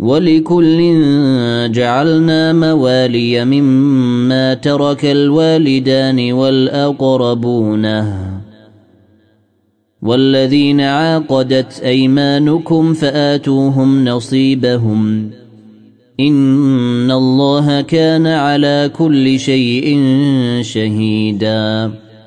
ولكل جعلنا موالي مما ترك الوالدان والأقربون. والذين عاقدت أيمانكم فآتوهم نصيبهم. إن الله كان على كل شيء شهيدا.